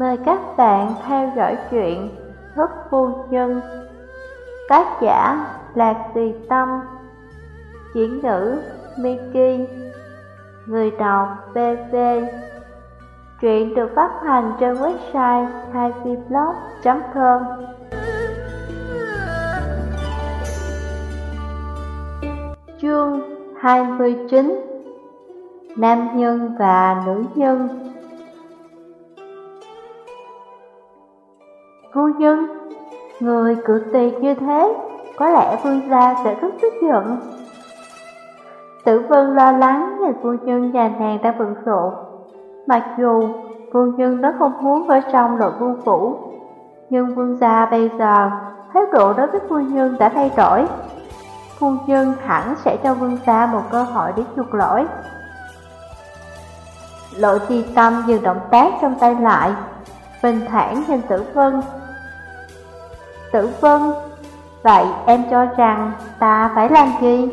Mời các bạn theo dõi chuyện Thức Phu Nhân. Tác giả Lạc Tùy Tâm. Diễn ngữ Miki. Người đọc BV Truyện được phát hành trên website happyblog.com Chương 29 Nam nhân và nữ nhân. Phu nhân, người cự tuyệt như thế, có lẽ vương gia sẽ rất tức giận. Tử vân lo lắng nhìn phu nhân nhà nàng đang bận rộn. Mặc dù phu nhân nó không muốn ở trong nội vương phủ, nhưng vương gia bây giờ thái độ đối với phu nhân đã thay đổi. Phu nhân hẳn sẽ cho vương gia một cơ hội để chuộc lỗi. Lộ trì tâm dừng động tác trong tay lại, bình thản nhìn tử vân Tử Vân, vậy em cho rằng ta phải làm gì?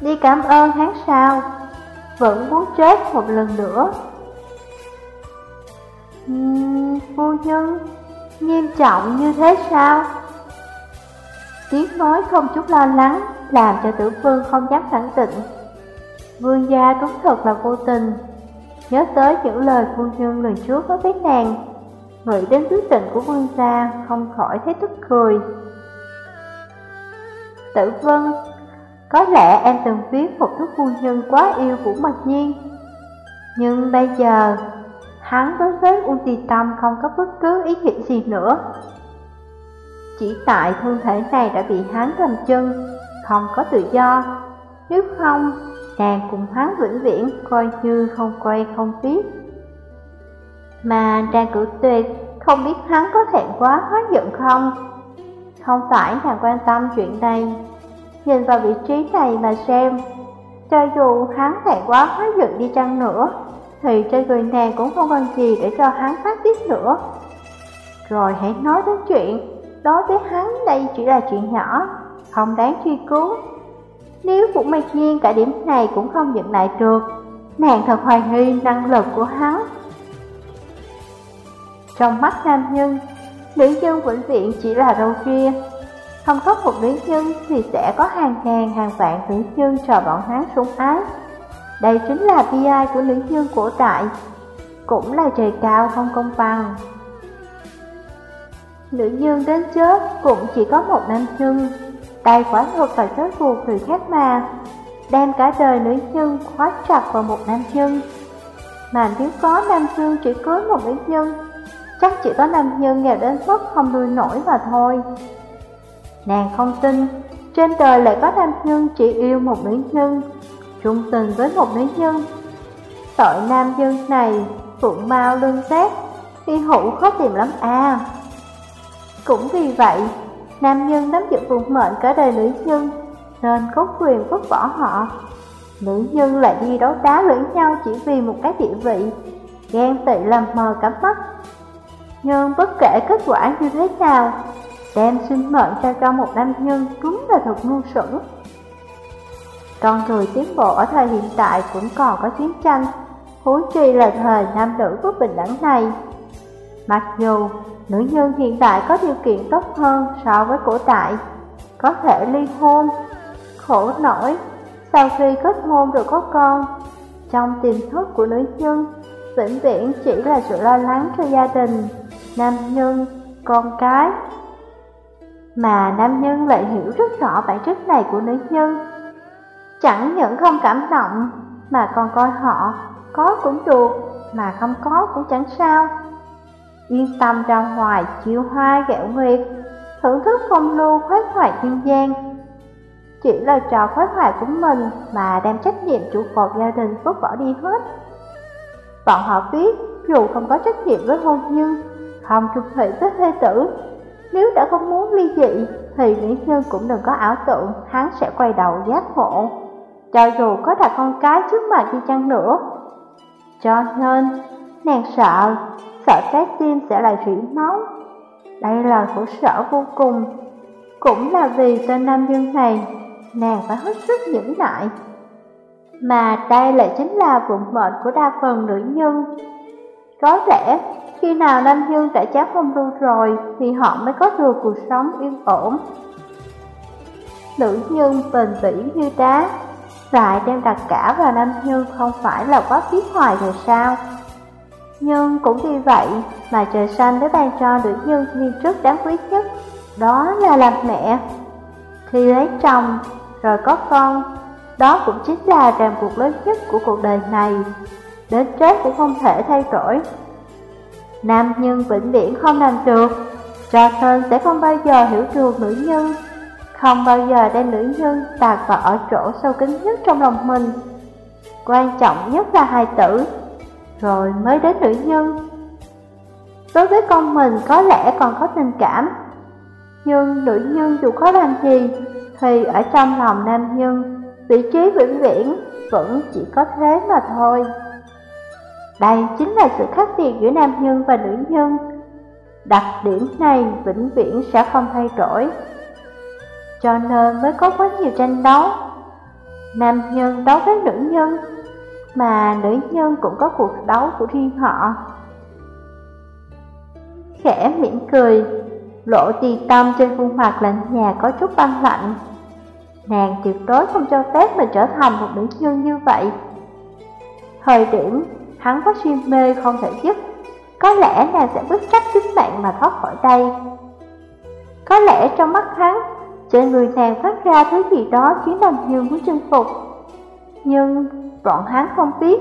Đi cảm ơn hắn sao? Vẫn muốn chết một lần nữa. Uhm, phu nhân, nghiêm trọng như thế sao? Tiếng nói không chút lo lắng, làm cho tử vương không dám khẳng định. Vương gia đúng thật là vô tình, nhớ tới những lời phu nhân lần trước nói với nàng Nghĩ đến tứ tình của vương gia không khỏi thấy tức cười. Tử Vân Có lẽ em từng viết một thứ phu nhân quá yêu của Mật Nhiên. Nhưng bây giờ Hắn đối với Uông Tì Tâm không có bất cứ ý nghĩa gì nữa. Chỉ tại thân thể này đã bị hắn cầm chân Không có tự do. Nếu không, nàng cùng hắn vĩnh viễn coi như không quay không biết mà trang cử tuyệt, không biết hắn có thẹn quá hóa giận không? Không phải nàng quan tâm chuyện này, nhìn vào vị trí này mà xem. Cho dù hắn thẹn quá hóa giận đi chăng nữa, thì trên người nàng cũng không còn gì để cho hắn phát tiết nữa. Rồi hãy nói đến chuyện, đối với hắn đây chỉ là chuyện nhỏ, không đáng truy cứu. Nếu Vũ Mạch Nhiên cả điểm này cũng không nhận lại được, nàng thật hoài nghi năng lực của hắn. Trong mắt nam nhân, nữ nhân vĩnh viễn chỉ là râu ria. Không có một nữ nhân thì sẽ có hàng ngàn hàng vạn nữ nhân chờ bọn hắn sủng ái. Đây chính là bi ai của nữ nhân cổ đại, cũng là trời cao không công bằng. Nữ nhân đến chết cũng chỉ có một nam nhân, tay quả thực và trói buộc người khác mà, đem cả đời nữ nhân khóa chặt vào một nam nhân. Mà nếu có nam nhân chỉ cưới một nữ nhân Chắc chỉ có nam nhân nghèo đến mức không nuôi nổi mà thôi. Nàng không tin, Trên đời lại có nam nhân chỉ yêu một nữ nhân. Trung tình với một nữ nhân, Tội nam nhân này Phượng mau lương xét Phi hữu khó tìm lắm à. Cũng vì vậy, Nam nhân nắm giữ vùng mệnh cả đời nữ nhân, Nên có quyền vứt bỏ họ. Nữ nhân lại đi đấu đá lẫn nhau chỉ vì một cái địa vị, Ghen tị làm mờ cả mắt nhưng bất kể kết quả như thế nào, đem sinh mệnh cho cho một nam nhân đúng là thật ngu xuẩn. Con người tiến bộ ở thời hiện tại cũng còn có chiến tranh, huống chi là thời nam nữ bất bình đẳng này. Mặc dù nữ nhân hiện tại có điều kiện tốt hơn so với cổ đại, có thể ly hôn, khổ nổi, sau khi kết hôn rồi có con, trong tiềm thức của nữ nhân, vĩnh viễn chỉ là sự lo lắng cho gia đình nam nhân, con cái. Mà nam nhân lại hiểu rất rõ bản chất này của nữ nhân. Chẳng những không cảm động, mà còn coi họ có cũng được, mà không có cũng chẳng sao. Yên tâm ra ngoài chiêu hoa gạo nguyệt, thưởng thức phong lưu khoái hoài thiên gian. Chỉ là trò khoái hoài của mình mà đem trách nhiệm trụ cột gia đình vứt bỏ đi hết. Bọn họ biết dù không có trách nhiệm với hôn nhân không trung thủy với thê tử. Nếu đã không muốn ly dị, thì nữ nhân cũng đừng có ảo tưởng hắn sẽ quay đầu giác ngộ. Cho dù có đặt con cái trước mặt đi chăng nữa. Cho nên, nàng sợ, sợ trái tim sẽ lại rỉ máu. Đây là khổ sở vô cùng. Cũng là vì tên nam nhân này, nàng phải hết sức nhẫn nại. Mà đây lại chính là vụn mệnh của đa phần nữ nhân. Có lẽ khi nào Nam Dương đã chán phong lưu rồi thì họ mới có được cuộc sống yên ổn. Nữ nhân bền bỉ như đá, lại đem đặt cả vào Nam Dương không phải là quá tiếc hoài rồi sao? Nhưng cũng vì vậy mà trời xanh đã ban cho nữ nhân viên trước đáng quý nhất, đó là làm mẹ. Khi lấy chồng, rồi có con, đó cũng chính là ràng buộc lớn nhất của cuộc đời này, đến chết cũng không thể thay đổi. Nam nhân vĩnh viễn không làm được, cho nên sẽ không bao giờ hiểu được nữ nhân, không bao giờ đem nữ nhân tạc vào ở chỗ sâu kín nhất trong lòng mình. Quan trọng nhất là hài tử, rồi mới đến nữ nhân. Đối với con mình có lẽ còn có tình cảm, nhưng nữ nhân dù có làm gì, thì ở trong lòng nam nhân, vị trí vĩnh viễn vẫn chỉ có thế mà thôi. Đây chính là sự khác biệt giữa nam nhân và nữ nhân. Đặc điểm này vĩnh viễn sẽ không thay đổi. Cho nên mới có quá nhiều tranh đấu. Nam nhân đấu với nữ nhân, mà nữ nhân cũng có cuộc đấu của riêng họ. Khẽ mỉm cười, lộ tì tâm trên khuôn mặt lạnh nhà có chút băng lạnh. Nàng tuyệt đối không cho phép mình trở thành một nữ nhân như vậy. Thời điểm hắn có suy mê không thể dứt, có lẽ nàng sẽ bước cách chính mạng mà thoát khỏi đây. Có lẽ trong mắt hắn, trên người nàng phát ra thứ gì đó khiến Nam Dương muốn chinh phục. Nhưng bọn hắn không biết,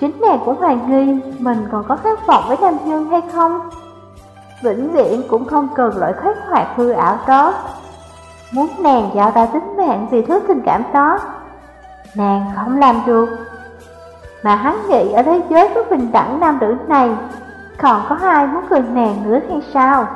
chính nàng cũng hoài nghi mình còn có khát vọng với Nam Dương hay không. Vĩnh viễn cũng không cần loại khoái hoạt hư ảo đó. Muốn nàng giao ra tính mạng vì thứ tình cảm đó, nàng không làm được mà hắn nghĩ ở thế giới của bình đẳng nam nữ này, Còn có ai muốn cười nàng nữa hay sao?